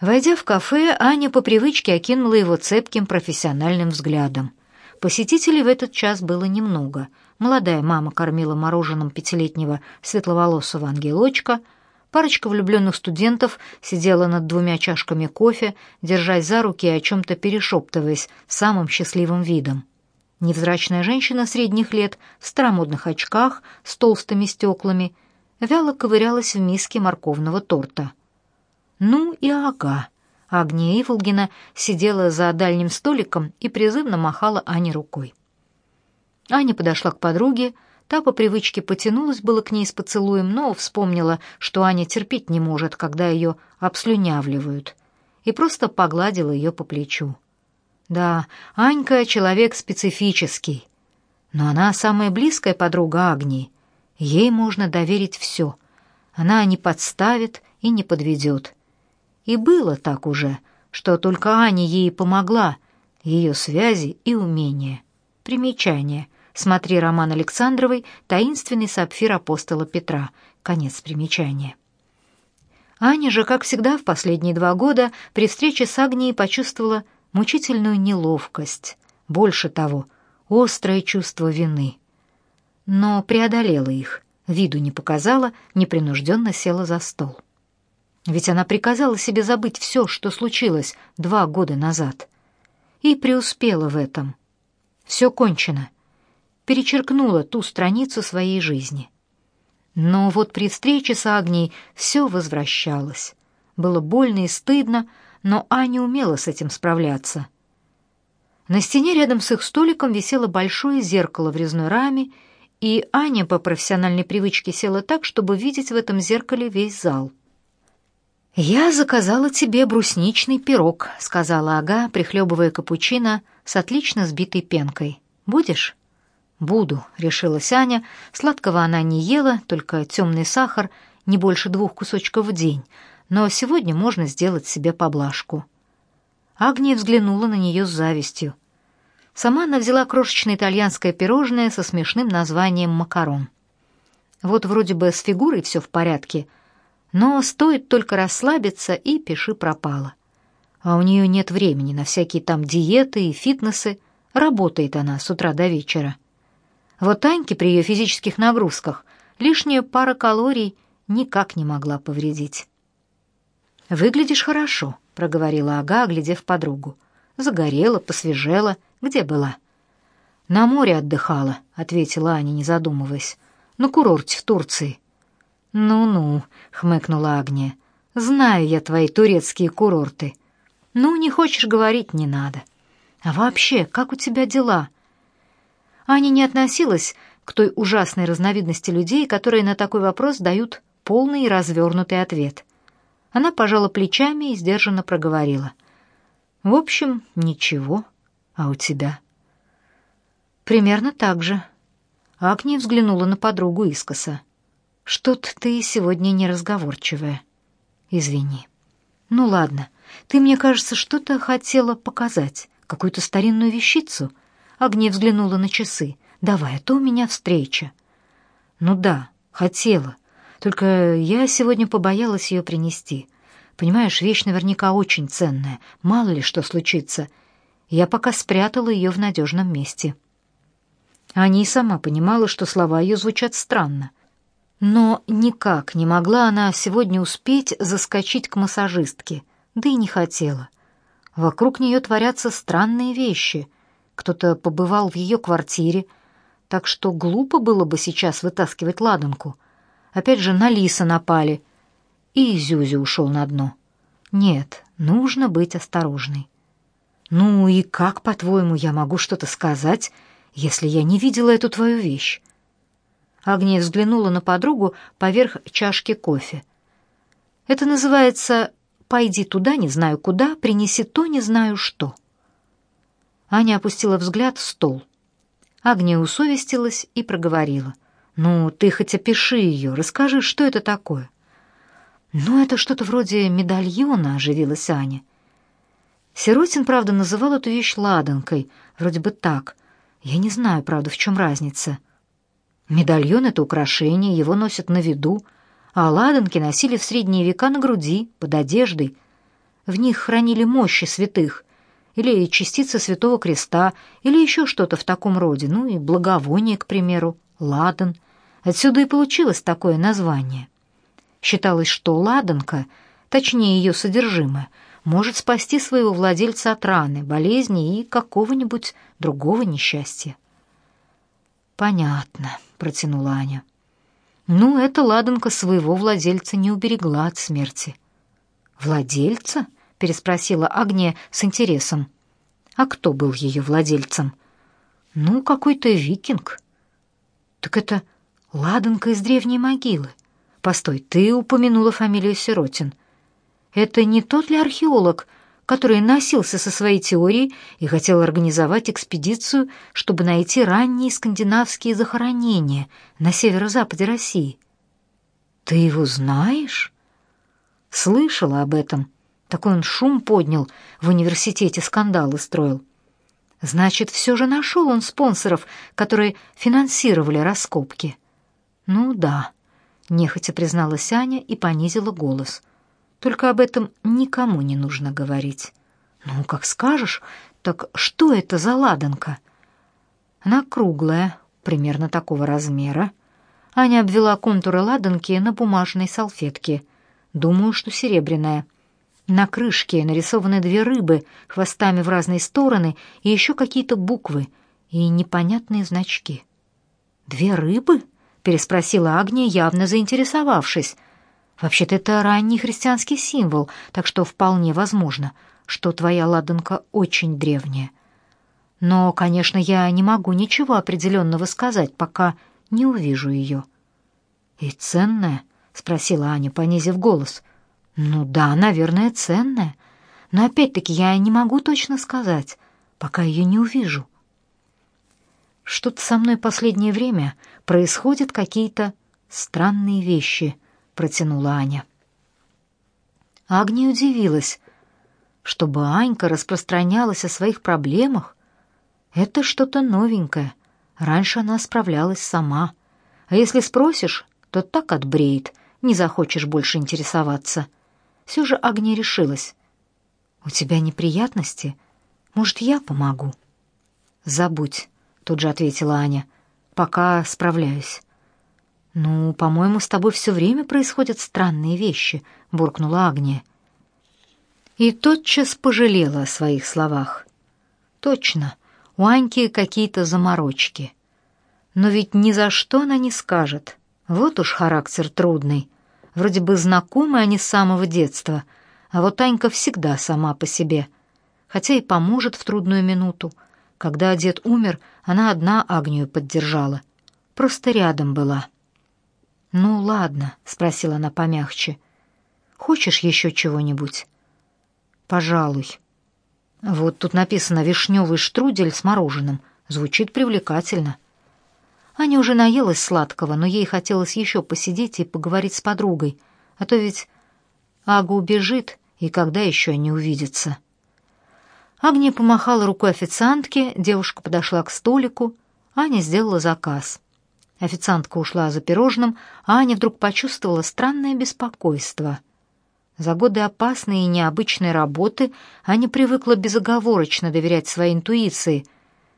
Войдя в кафе, Аня по привычке окинула его цепким профессиональным взглядом. Посетителей в этот час было немного. Молодая мама кормила мороженым пятилетнего светловолосого ангелочка, парочка влюбленных студентов сидела над двумя чашками кофе, держась за руки и о чем-то перешептываясь самым счастливым видом. Невзрачная женщина средних лет в старомодных очках с толстыми стеклами вяло ковырялась в миске морковного торта. Ну и ага. Агния Иволгина сидела за дальним столиком и призывно махала Ане рукой. Аня подошла к подруге, та по привычке потянулась было к ней с поцелуем, но вспомнила, что Аня терпеть не может, когда ее обслюнявливают, и просто погладила ее по плечу. Да, Анька — человек специфический, но она самая близкая подруга Агнии. Ей можно доверить все. Она не подставит и не подведет. И было так уже, что только Аня ей помогла, ее связи и умения. Примечание. Смотри роман Александровой «Таинственный сапфир апостола Петра». Конец примечания. Аня же, как всегда, в последние два года при встрече с Агнией почувствовала мучительную неловкость, больше того, острое чувство вины. Но преодолела их, виду не показала, непринужденно села за стол. Ведь она приказала себе забыть все, что случилось два года назад. И преуспела в этом. Все кончено. Перечеркнула ту страницу своей жизни. Но вот при встрече с Агнией все возвращалось. Было больно и стыдно, но Аня умела с этим справляться. На стене рядом с их столиком висело большое зеркало в резной раме, и Аня по профессиональной привычке села так, чтобы видеть в этом зеркале весь зал. «Я заказала тебе брусничный пирог», — сказала Ага, прихлебывая капучино с отлично сбитой пенкой. «Будешь?» «Буду», — решилась Аня. Сладкого она не ела, только темный сахар, не больше двух кусочков в день. Но сегодня можно сделать себе поблажку. Агния взглянула на нее с завистью. Сама она взяла крошечное итальянское пирожное со смешным названием «макарон». Вот вроде бы с фигурой все в порядке — но стоит только расслабиться, и пиши пропало. А у нее нет времени на всякие там диеты и фитнесы. Работает она с утра до вечера. Вот Аньке при ее физических нагрузках лишняя пара калорий никак не могла повредить. «Выглядишь хорошо», — проговорила Ага, оглядев подругу. «Загорела, посвежела. Где была?» «На море отдыхала», — ответила Аня, не задумываясь. «На курорте в Турции». «Ну-ну», — хмыкнула Агния, — «знаю я твои турецкие курорты. Ну, не хочешь говорить, не надо. А вообще, как у тебя дела?» Аня не относилась к той ужасной разновидности людей, которые на такой вопрос дают полный и развернутый ответ. Она пожала плечами и сдержанно проговорила. «В общем, ничего. А у тебя?» «Примерно так же». Агния взглянула на подругу искоса. Что-то ты сегодня неразговорчивая. Извини. Ну ладно. Ты, мне кажется, что-то хотела показать, какую-то старинную вещицу. Агния взглянула на часы. Давай, а то у меня встреча. Ну да, хотела. Только я сегодня побоялась ее принести. Понимаешь, вещь наверняка очень ценная. Мало ли что случится. Я пока спрятала ее в надежном месте. Аня и сама понимала, что слова ее звучат странно. Но никак не могла она сегодня успеть заскочить к массажистке, да и не хотела. Вокруг нее творятся странные вещи. Кто-то побывал в ее квартире, так что глупо было бы сейчас вытаскивать ладанку. Опять же на лиса напали, и Зюзя ушел на дно. Нет, нужно быть осторожной. Ну и как, по-твоему, я могу что-то сказать, если я не видела эту твою вещь? Агния взглянула на подругу поверх чашки кофе. «Это называется «пойди туда, не знаю куда, принеси то, не знаю что». Аня опустила взгляд в стол. Агния усовестилась и проговорила. «Ну, ты хоть опиши ее, расскажи, что это такое». «Ну, это что-то вроде медальона», — оживилась Аня. Сиротин, правда, называл эту вещь ладанкой, вроде бы так. Я не знаю, правда, в чем разница. Медальон — это украшение, его носят на виду, а ладанки носили в средние века на груди, под одеждой. В них хранили мощи святых, или частицы Святого Креста, или еще что-то в таком роде, ну и благовоние, к примеру, ладан. Отсюда и получилось такое название. Считалось, что ладанка, точнее ее содержимое, может спасти своего владельца от раны, болезни и какого-нибудь другого несчастья. «Понятно», — протянула Аня. «Ну, эта ладанка своего владельца не уберегла от смерти». «Владельца?» — переспросила Агния с интересом. «А кто был ее владельцем?» «Ну, какой-то викинг». «Так это ладанка из древней могилы. Постой, ты упомянула фамилию Сиротин. Это не тот ли археолог, который носился со своей теорией и хотел организовать экспедицию, чтобы найти ранние скандинавские захоронения на северо-западе России? Ты его знаешь? Слышала об этом. Такой он шум поднял, в университете скандалы строил. Значит, все же нашел он спонсоров, которые финансировали раскопки. Ну да, нехотя призналась Аня и понизила голос. Только об этом никому не нужно говорить. Ну, как скажешь, так что это за ладанка? Она круглая, примерно такого размера. Аня обвела контуры ладанки на бумажной салфетке. Думаю, что серебряная. На крышке нарисованы две рыбы, хвостами в разные стороны, и еще какие-то буквы и непонятные значки. «Две рыбы?» — переспросила Агния, явно заинтересовавшись — Вообще-то это ранний христианский символ, так что вполне возможно, что твоя ладанка очень древняя. Но, конечно, я не могу ничего определенного сказать, пока не увижу ее. «И ценная?» — спросила Аня, понизив голос. «Ну да, наверное, ценная. Но опять-таки я не могу точно сказать, пока ее не увижу». «Что-то со мной последнее время происходят какие-то странные вещи», протянула Аня. Агния удивилась. Чтобы Анька распространялась о своих проблемах, это что-то новенькое. Раньше она справлялась сама. А если спросишь, то так отбреет, не захочешь больше интересоваться. Все же Агния решилась. «У тебя неприятности? Может, я помогу?» «Забудь», — тут же ответила Аня. «Пока справляюсь». «Ну, по-моему, с тобой все время происходят странные вещи», — буркнула Агния. И тотчас пожалела о своих словах. «Точно, у Аньки какие-то заморочки. Но ведь ни за что она не скажет. Вот уж характер трудный. Вроде бы знакомы они с самого детства, а вот Анька всегда сама по себе, хотя и поможет в трудную минуту. Когда дед умер, она одна Агнию поддержала. Просто рядом была». «Ну, ладно», — спросила она помягче. «Хочешь еще чего-нибудь?» «Пожалуй». «Вот тут написано «вишневый штрудель с мороженым». Звучит привлекательно. Аня уже наелась сладкого, но ей хотелось еще посидеть и поговорить с подругой, а то ведь Ага убежит, и когда еще они увидятся. Агния помахала рукой официантке, девушка подошла к столику, Аня сделала заказ. Официантка ушла за пирожным, а Аня вдруг почувствовала странное беспокойство. За годы опасной и необычной работы Аня привыкла безоговорочно доверять своей интуиции,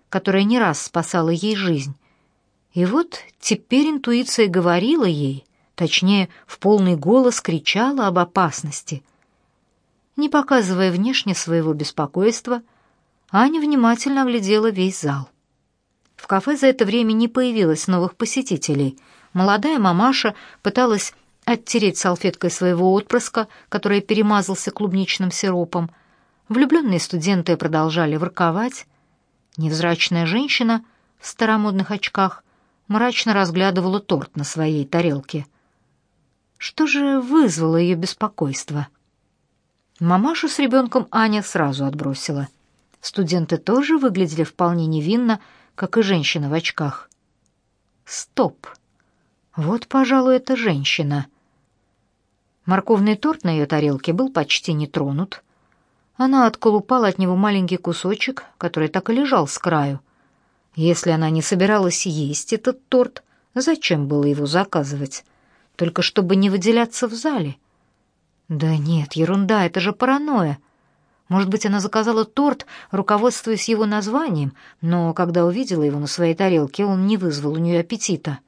которая не раз спасала ей жизнь. И вот теперь интуиция говорила ей, точнее, в полный голос кричала об опасности. Не показывая внешне своего беспокойства, Аня внимательно оглядела весь зал. В кафе за это время не появилось новых посетителей. Молодая мамаша пыталась оттереть салфеткой своего отпрыска, который перемазался клубничным сиропом. Влюбленные студенты продолжали ворковать. Невзрачная женщина в старомодных очках мрачно разглядывала торт на своей тарелке. Что же вызвало ее беспокойство? Мамашу с ребенком Аня сразу отбросила. Студенты тоже выглядели вполне невинно, как и женщина в очках. Стоп. Вот, пожалуй, это женщина. Морковный торт на ее тарелке был почти не тронут. Она отколупала от него маленький кусочек, который так и лежал с краю. Если она не собиралась есть этот торт, зачем было его заказывать? Только чтобы не выделяться в зале. Да нет, ерунда, это же паранойя. Может быть, она заказала торт, руководствуясь его названием, но когда увидела его на своей тарелке, он не вызвал у нее аппетита.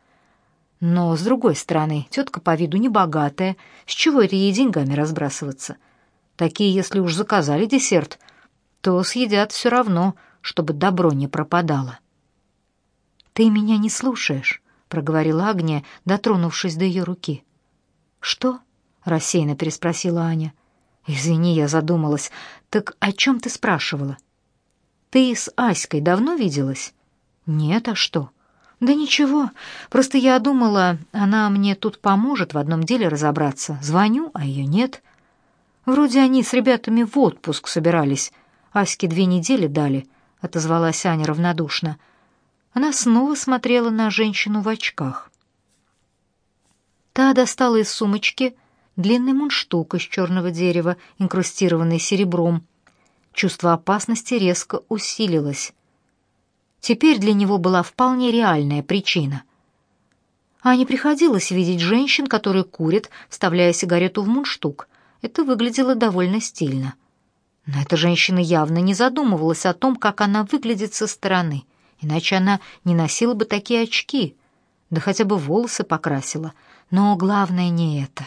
Но, с другой стороны, тетка по виду небогатая, с чего это ей деньгами разбрасываться? Такие, если уж заказали десерт, то съедят все равно, чтобы добро не пропадало. «Ты меня не слушаешь», — проговорила Агния, дотронувшись до ее руки. «Что?» — рассеянно переспросила Аня. «Извини, я задумалась. Так о чем ты спрашивала?» «Ты с Аськой давно виделась?» «Нет, а что?» «Да ничего. Просто я думала, она мне тут поможет в одном деле разобраться. Звоню, а ее нет. Вроде они с ребятами в отпуск собирались. Аське две недели дали», — отозвалась Аня равнодушно. Она снова смотрела на женщину в очках. Та достала из сумочки длинный мундштук из черного дерева, инкрустированный серебром. Чувство опасности резко усилилось. Теперь для него была вполне реальная причина. А не приходилось видеть женщин, которые курят, вставляя сигарету в мундштук. Это выглядело довольно стильно. Но эта женщина явно не задумывалась о том, как она выглядит со стороны, иначе она не носила бы такие очки, да хотя бы волосы покрасила. Но главное не это.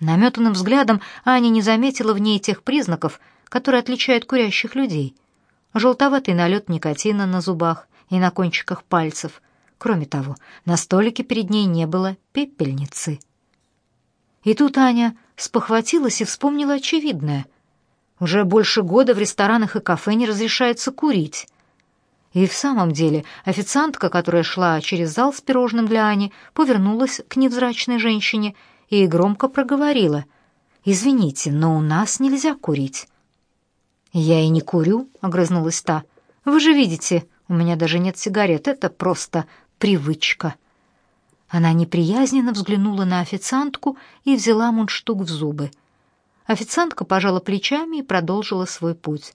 Наметанным взглядом Аня не заметила в ней тех признаков, которые отличают курящих людей. Желтоватый налет никотина на зубах и на кончиках пальцев. Кроме того, на столике перед ней не было пепельницы. И тут Аня спохватилась и вспомнила очевидное. Уже больше года в ресторанах и кафе не разрешается курить. И в самом деле официантка, которая шла через зал с пирожным для Ани, повернулась к невзрачной женщине и громко проговорила. «Извините, но у нас нельзя курить». «Я и не курю», — огрызнулась та. «Вы же видите, у меня даже нет сигарет, это просто привычка». Она неприязненно взглянула на официантку и взяла мундштук в зубы. Официантка пожала плечами и продолжила свой путь.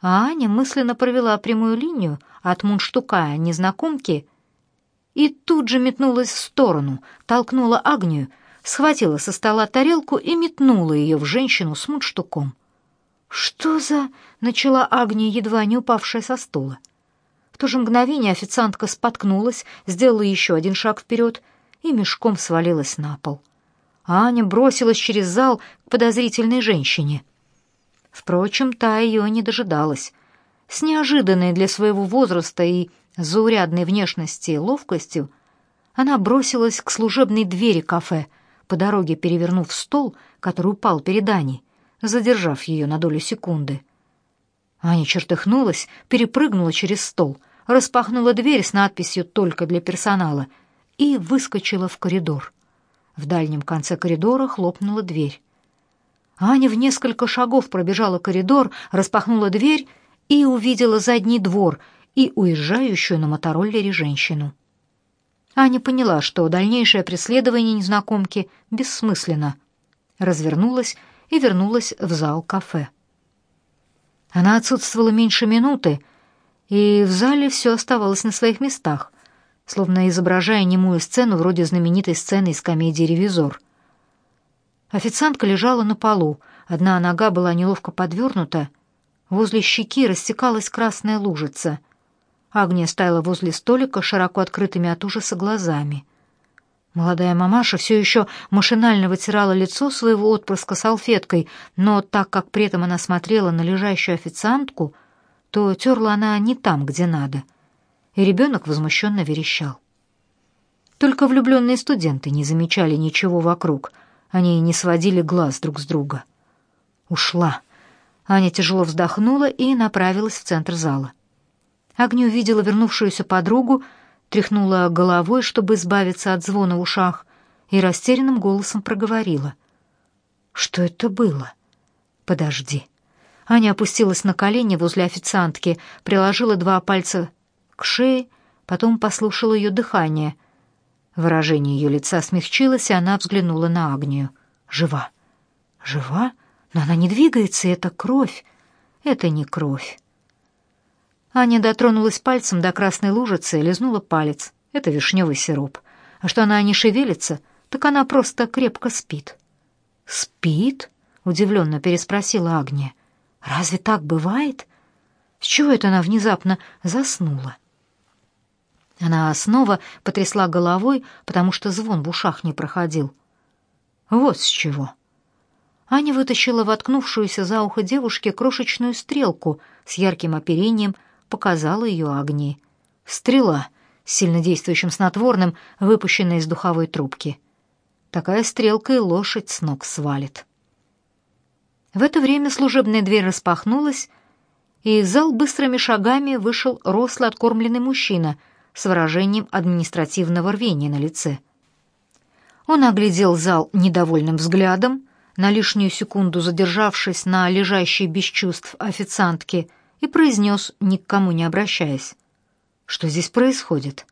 А Аня мысленно провела прямую линию от мундштука незнакомки и тут же метнулась в сторону, толкнула Агнию, схватила со стола тарелку и метнула ее в женщину с мундштуком. «Что за...» — начала Агния, едва не упавшая со стула. В то же мгновение официантка споткнулась, сделала еще один шаг вперед и мешком свалилась на пол. Аня бросилась через зал к подозрительной женщине. Впрочем, та ее не дожидалась. С неожиданной для своего возраста и заурядной внешности и ловкостью, она бросилась к служебной двери кафе, по дороге перевернув стол, который упал перед Аней, задержав ее на долю секунды. Аня чертыхнулась, перепрыгнула через стол, распахнула дверь с надписью «Только для персонала» и выскочила в коридор. В дальнем конце коридора хлопнула дверь. Аня в несколько шагов пробежала коридор, распахнула дверь и увидела задний двор — и уезжающую на мотороллере женщину. Аня поняла, что дальнейшее преследование незнакомки бессмысленно. Развернулась и вернулась в зал кафе. Она отсутствовала меньше минуты, и в зале все оставалось на своих местах, словно изображая немую сцену вроде знаменитой сцены из комедии «Ревизор». Официантка лежала на полу, одна нога была неловко подвернута, возле щеки растекалась красная лужица — Агния стояла возле столика широко открытыми от ужаса глазами. Молодая мамаша все еще машинально вытирала лицо своего отпрыска салфеткой, но так как при этом она смотрела на лежащую официантку, то терла она не там, где надо. И ребенок возмущенно верещал. Только влюбленные студенты не замечали ничего вокруг. Они не сводили глаз друг с друга. Ушла. Аня тяжело вздохнула и направилась в центр зала. Агния увидела вернувшуюся подругу, тряхнула головой, чтобы избавиться от звона в ушах, и растерянным голосом проговорила. «Что это было?» «Подожди». Аня опустилась на колени возле официантки, приложила два пальца к шее, потом послушала ее дыхание. Выражение ее лица смягчилось, и она взглянула на Агнию. «Жива». «Жива? Но она не двигается, это кровь». «Это не кровь». Аня дотронулась пальцем до красной лужицы и лизнула палец. Это вишневый сироп. А что она не шевелится, так она просто крепко спит. «Спит?» — удивленно переспросила Агния. «Разве так бывает? С чего это она внезапно заснула?» Она снова потрясла головой, потому что звон в ушах не проходил. «Вот с чего». Аня вытащила воткнувшуюся за ухо девушки крошечную стрелку с ярким оперением, показала ее Агнии. Стрела с сильнодействующим снотворным, выпущенная из духовой трубки. Такая стрелка и лошадь с ног свалит. В это время служебная дверь распахнулась, и в зал быстрыми шагами вышел рослый откормленный мужчина с выражением административного рвения на лице. Он оглядел зал недовольным взглядом, на лишнюю секунду задержавшись на лежащей без чувств официантке, и произнес, ни к кому не обращаясь. «Что здесь происходит?»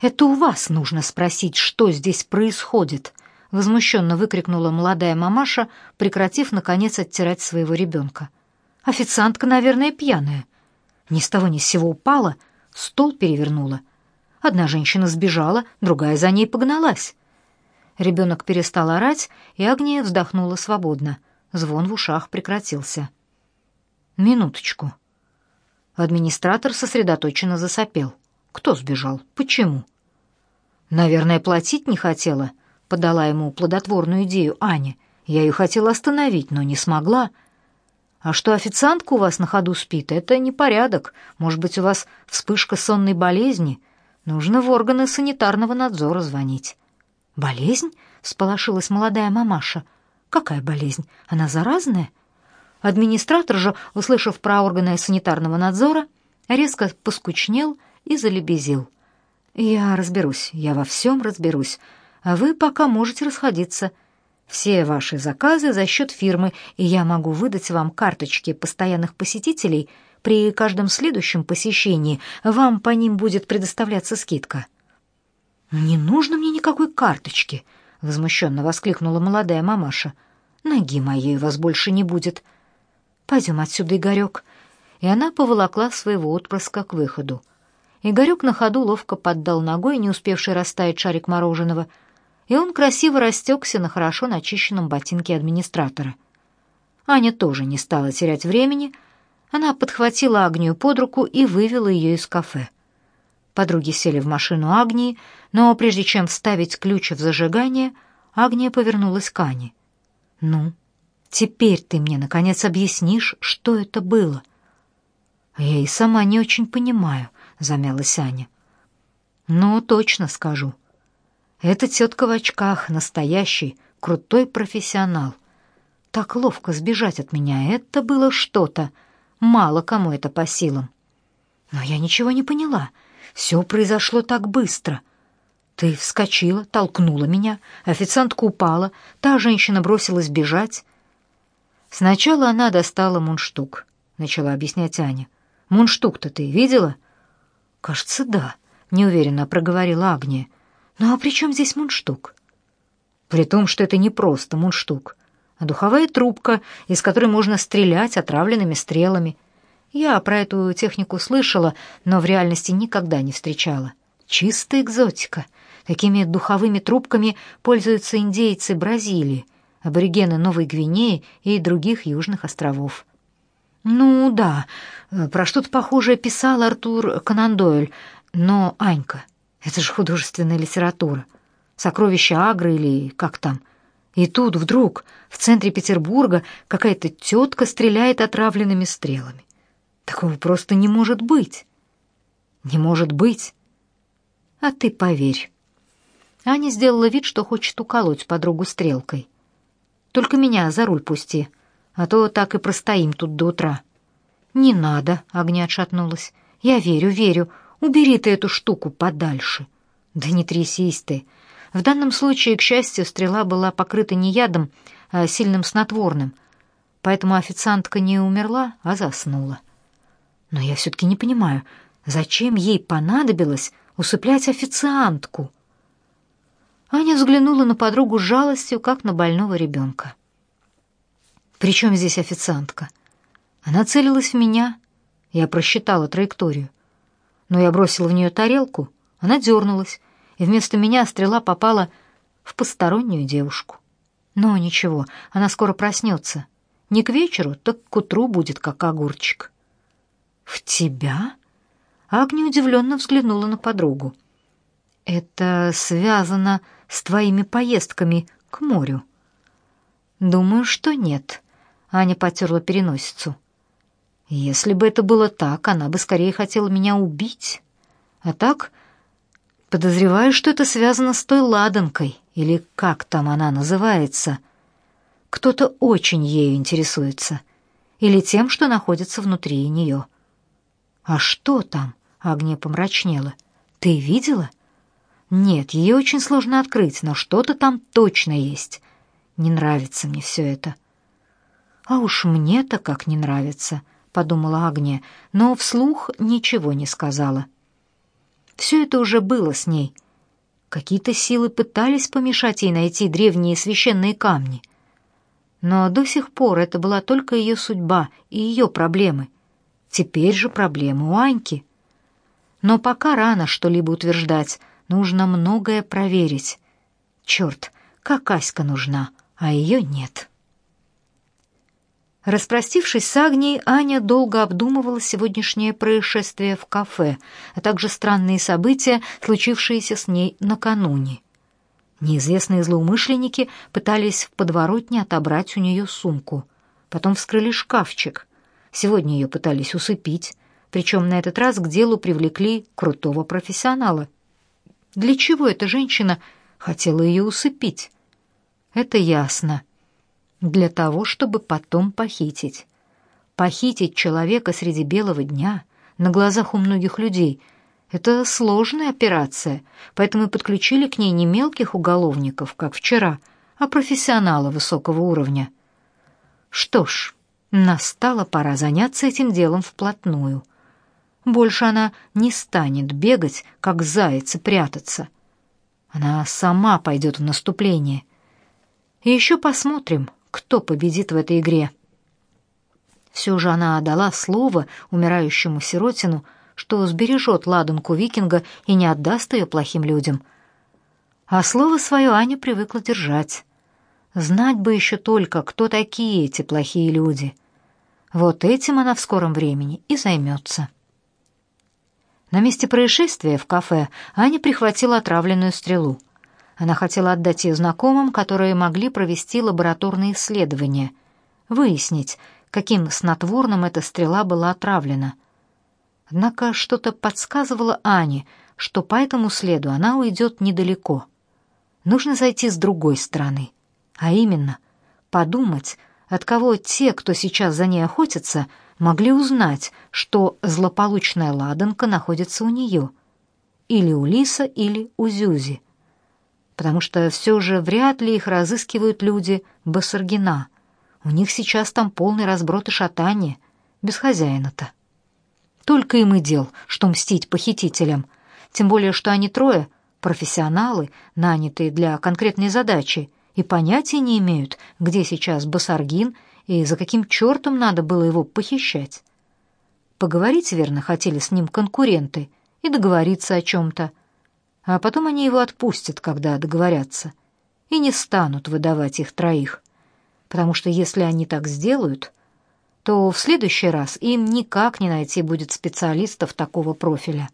«Это у вас нужно спросить, что здесь происходит», — возмущенно выкрикнула молодая мамаша, прекратив, наконец, оттирать своего ребенка. «Официантка, наверное, пьяная. Ни с того ни с сего упала, стол перевернула. Одна женщина сбежала, другая за ней погналась. Ребенок перестал орать, и Агния вздохнула свободно. Звон в ушах прекратился. «Минуточку». Администратор сосредоточенно засопел. «Кто сбежал? Почему?» «Наверное, платить не хотела», — подала ему плодотворную идею Аня. «Я ее хотела остановить, но не смогла». «А что официантка у вас на ходу спит, это непорядок. Может быть, у вас вспышка сонной болезни? Нужно в органы санитарного надзора звонить». «Болезнь?» — сполошилась молодая мамаша. «Какая болезнь? Она заразная?» Администратор же, услышав про органы санитарного надзора, резко поскучнел и залебезил. «Я разберусь, я во всем разберусь, а вы пока можете расходиться. Все ваши заказы за счет фирмы, и я могу выдать вам карточки постоянных посетителей. При каждом следующем посещении вам по ним будет предоставляться скидка». «Не нужно мне никакой карточки», — возмущенно воскликнула молодая мамаша. «Ноги моей у вас больше не будет. Пойдем отсюда, Игорек». И она поволокла своего отпрыска к выходу. Игорек на ходу ловко поддал ногой, не успевший растаять шарик мороженого, и он красиво растекся на хорошо начищенном ботинке администратора. Аня тоже не стала терять времени. Она подхватила Агнию под руку и вывела ее из кафе. Подруги сели в машину Агнии, но прежде чем вставить ключ в зажигание, Агния повернулась к Ане. «Ну, теперь ты мне, наконец, объяснишь, что это было?» «Я и сама не очень понимаю», — замялась Аня. «Ну, точно скажу. Эта тетка в очках, настоящий, крутой профессионал. Так ловко сбежать от меня, это было что-то. Мало кому это по силам. Но я ничего не поняла. Все произошло так быстро. Ты вскочила, толкнула меня, официантка упала, та женщина бросилась бежать. Сначала она достала мундштук, начала объяснять Аня. Мундштук-то ты видела? Кажется, да, неуверенно проговорила Агния. Ну а при чем здесь мундштук? При том, что это не просто мундштук, а духовая трубка, из которой можно стрелять отравленными стрелами. Я про эту технику слышала, но в реальности никогда не встречала. Чистая экзотика. Такими духовыми трубками пользуются индейцы Бразилии, аборигены Новой Гвинеи и других южных островов. Ну да, про что-то похожее писал Артур Конан Дойль, но Анька, это же художественная литература. Сокровища Агры или как там. И тут вдруг в центре Петербурга какая-то тетка стреляет отравленными стрелами. Такого просто не может быть. Не может быть. А ты поверь. Аня сделала вид, что хочет уколоть подругу стрелкой. Только меня за руль пусти, а то так и простоим тут до утра. Не надо, Огня отшатнулась. Я верю, верю. Убери ты эту штуку подальше. Да не трясись ты. В данном случае, к счастью, стрела была покрыта не ядом, а сильным снотворным, поэтому официантка не умерла, а заснула. Но я все-таки не понимаю, зачем ей понадобилось усыплять официантку? Аня взглянула на подругу с жалостью, как на больного ребенка. «При чем здесь официантка?» Она целилась в меня. Я просчитала траекторию. Но я бросила в нее тарелку, она дернулась, и вместо меня стрела попала в постороннюю девушку. Но ничего, она скоро проснется. Не к вечеру, так к утру будет как огурчик. В тебя? Агния удивленно взглянула на подругу. Это связано с твоими поездками к морю. Думаю, что нет. Аня потерла переносицу. Если бы это было так, она бы скорее хотела меня убить. А так, подозреваю, что это связано с той ладанкой, или как там она называется. Кто-то очень ею интересуется. Или тем, что находится внутри нее. А что там? Агния помрачнела. Ты видела? Нет, ее очень сложно открыть, но что-то там точно есть. Не нравится мне все это. А уж мне-то как не нравится, подумала Агния, но вслух ничего не сказала. Все это уже было с ней. Какие-то силы пытались помешать ей найти древние священные камни. Но до сих пор это была только ее судьба и ее проблемы. Теперь же проблемы у Аньки. Но пока рано что-либо утверждать, нужно многое проверить. Черт, как Аська нужна, а ее нет. Распростившись с Агнией, Аня долго обдумывала сегодняшнее происшествие в кафе, а также странные события, случившиеся с ней накануне. Неизвестные злоумышленники пытались в подворотне отобрать у нее сумку. Потом вскрыли шкафчик. Сегодня ее пытались усыпить, причем на этот раз к делу привлекли крутого профессионала. Для чего эта женщина хотела ее усыпить? Это ясно для того, чтобы потом похитить. Похитить человека среди белого дня на глазах у многих людей — это сложная операция, поэтому подключили к ней не мелких уголовников, как вчера, а профессионала высокого уровня. Что ж, настала пора заняться этим делом вплотную. Больше она не станет бегать, как заяц, и прятаться. Она сама пойдет в наступление. И еще посмотрим, кто победит в этой игре. Все же она отдала слово умирающему сиротину, что сбережет ладанку викинга и не отдаст ее плохим людям. А слово свое Аня привыкла держать. Знать бы еще только, кто такие эти плохие люди. Вот этим она в скором времени и займется. На месте происшествия в кафе Аня прихватила отравленную стрелу. Она хотела отдать ее знакомым, которые могли провести лабораторные исследования, выяснить, каким снотворным эта стрела была отравлена. Однако что-то подсказывало Ане, что по этому следу она уйдет недалеко. Нужно зайти с другой стороны, а именно подумать, от кого те, кто сейчас за ней охотится, могли узнать, что злополучная ладанка находится у нее, или у Лиса, или у Зюзи потому что все же вряд ли их разыскивают люди Басаргина. У них сейчас там полный разброд и шатание, без хозяина-то. Только им и дел, что мстить похитителям, тем более что они трое — профессионалы, нанятые для конкретной задачи, и понятия не имеют, где сейчас Басаргин и за каким чертом надо было его похищать. Поговорить, верно, хотели с ним конкуренты и договориться о чем-то — а потом они его отпустят, когда договорятся, и не станут выдавать их троих, потому что если они так сделают, то в следующий раз им никак не найти будет специалистов такого профиля.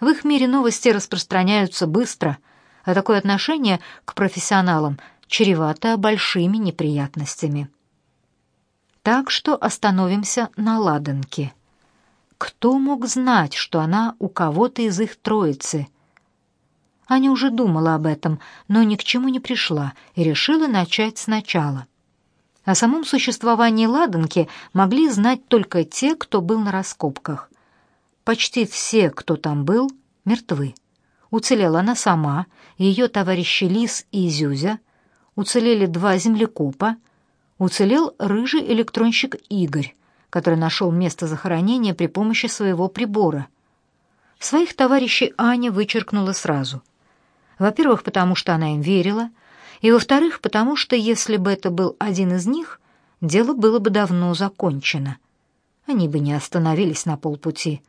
В их мире новости распространяются быстро, а такое отношение к профессионалам чревато большими неприятностями. Так что остановимся на ладанке. Кто мог знать, что она у кого-то из их троицы — Аня уже думала об этом, но ни к чему не пришла и решила начать сначала. О самом существовании ладанки могли знать только те, кто был на раскопках. Почти все, кто там был, мертвы. Уцелела она сама, ее товарищи Лис и Зюзя, уцелели два землекопа, уцелел рыжий электронщик Игорь, который нашел место захоронения при помощи своего прибора. Своих товарищей Аня вычеркнула сразу. Во-первых, потому что она им верила, и во-вторых, потому что если бы это был один из них, дело было бы давно закончено. Они бы не остановились на полпути.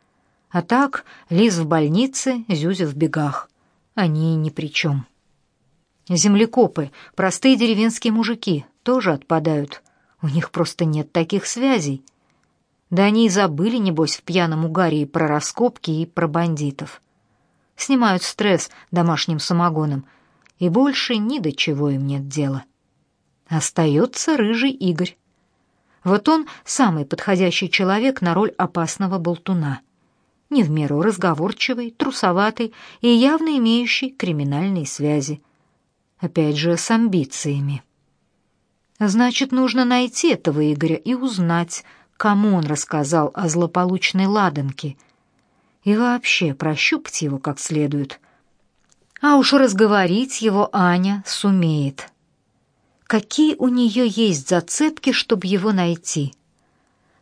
А так, Лиз в больнице, Зюзя в бегах. Они ни при чем. Землекопы, простые деревенские мужики тоже отпадают. У них просто нет таких связей. Да они и забыли, небось, в пьяном угаре и про раскопки, и про бандитов. Снимают стресс домашним самогоном, и больше ни до чего им нет дела. Остается рыжий Игорь. Вот он самый подходящий человек на роль опасного болтуна. Не в меру разговорчивый, трусоватый и явно имеющий криминальные связи. Опять же, с амбициями. Значит, нужно найти этого Игоря и узнать, кому он рассказал о злополучной ладанке, и вообще прощупать его как следует. А уж разговорить его Аня сумеет. Какие у нее есть зацепки, чтобы его найти?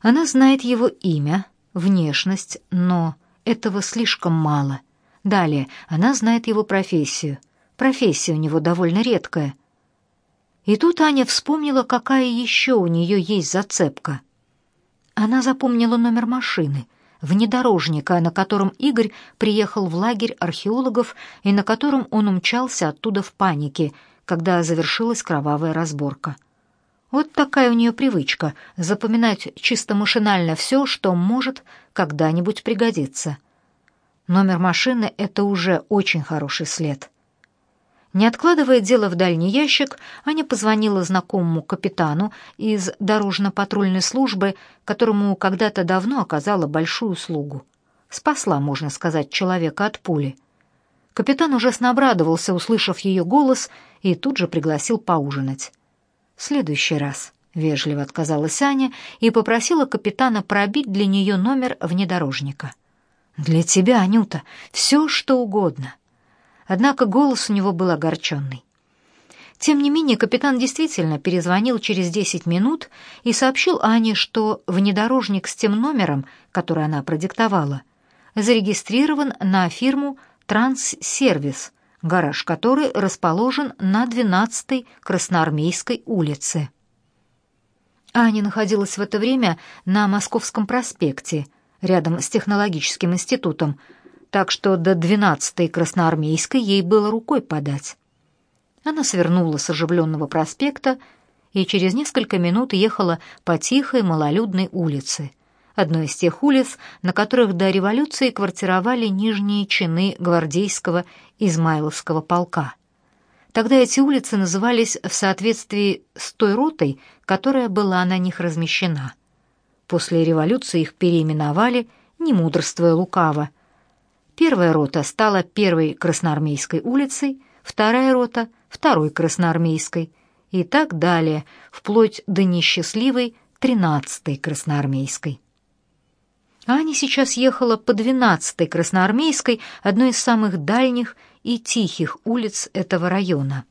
Она знает его имя, внешность, но этого слишком мало. Далее, она знает его профессию. Профессия у него довольно редкая. И тут Аня вспомнила, какая еще у нее есть зацепка. Она запомнила номер машины, внедорожника, на котором Игорь приехал в лагерь археологов и на котором он умчался оттуда в панике, когда завершилась кровавая разборка. Вот такая у нее привычка — запоминать чисто машинально все, что может когда-нибудь пригодиться. Номер машины — это уже очень хороший след — не откладывая дело в дальний ящик, Аня позвонила знакомому капитану из дорожно-патрульной службы, которому когда-то давно оказала большую услугу. Спасла, можно сказать, человека от пули. Капитан ужасно обрадовался, услышав ее голос, и тут же пригласил поужинать. «В следующий раз», — вежливо отказалась Аня и попросила капитана пробить для нее номер внедорожника. «Для тебя, Анюта, все, что угодно» однако голос у него был огорченный. Тем не менее, капитан действительно перезвонил через 10 минут и сообщил Ане, что внедорожник с тем номером, который она продиктовала, зарегистрирован на фирму «Транссервис», гараж которой расположен на 12-й Красноармейской улице. Аня находилась в это время на Московском проспекте, рядом с технологическим институтом, так что до двенадцатой Красноармейской ей было рукой подать. Она свернула с оживленного проспекта и через несколько минут ехала по тихой малолюдной улице, одной из тех улиц, на которых до революции квартировали нижние чины гвардейского Измайловского полка. Тогда эти улицы назывались в соответствии с той ротой, которая была на них размещена. После революции их переименовали, не мудрствуя лукаво, Первая рота стала первой Красноармейской улицей, вторая рота — второй Красноармейской, и так далее, вплоть до несчастливой тринадцатой Красноармейской. Аня сейчас ехала по двенадцатой Красноармейской, одной из самых дальних и тихих улиц этого района.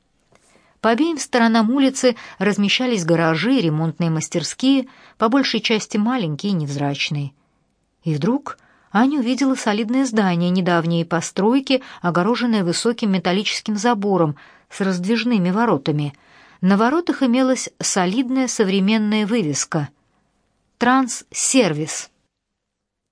По обеим сторонам улицы размещались гаражи ремонтные мастерские, по большей части маленькие и невзрачные. И вдруг Аня увидела солидное здание недавней постройки, огороженное высоким металлическим забором с раздвижными воротами. На воротах имелась солидная современная вывеска «Транссервис».